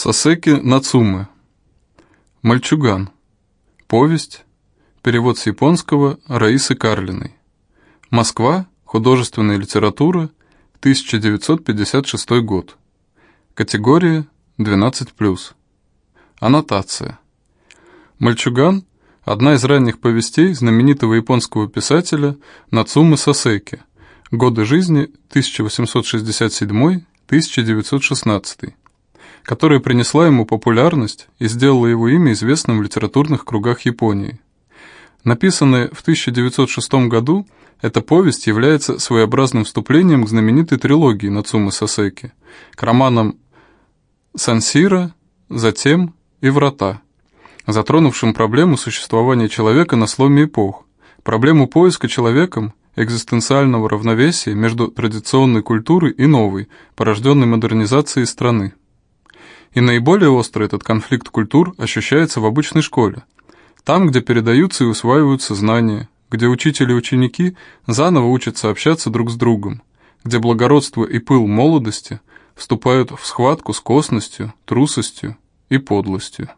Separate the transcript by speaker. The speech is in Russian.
Speaker 1: Сасеки Нацумы. Мальчуган. Повесть. Перевод с японского Раисы Карлиной. Москва. Художественная литература. 1956 год. Категория 12+. Аннотация. Мальчуган – одна из ранних повестей знаменитого японского писателя Нацумы Сасеки. Годы жизни 1867-1916 которая принесла ему популярность и сделала его имя известным в литературных кругах Японии. Написанная в 1906 году, эта повесть является своеобразным вступлением к знаменитой трилогии Нацумы Сасеки, к романам «Сансира», «Затем» и «Врата», затронувшим проблему существования человека на сломе эпох, проблему поиска человеком экзистенциального равновесия между традиционной культурой и новой, порожденной модернизацией страны. И наиболее остро этот конфликт культур ощущается в обычной школе. Там, где передаются и усваиваются знания, где учители и ученики заново учатся общаться друг с другом, где благородство и пыл молодости вступают в схватку с косностью, трусостью и подлостью.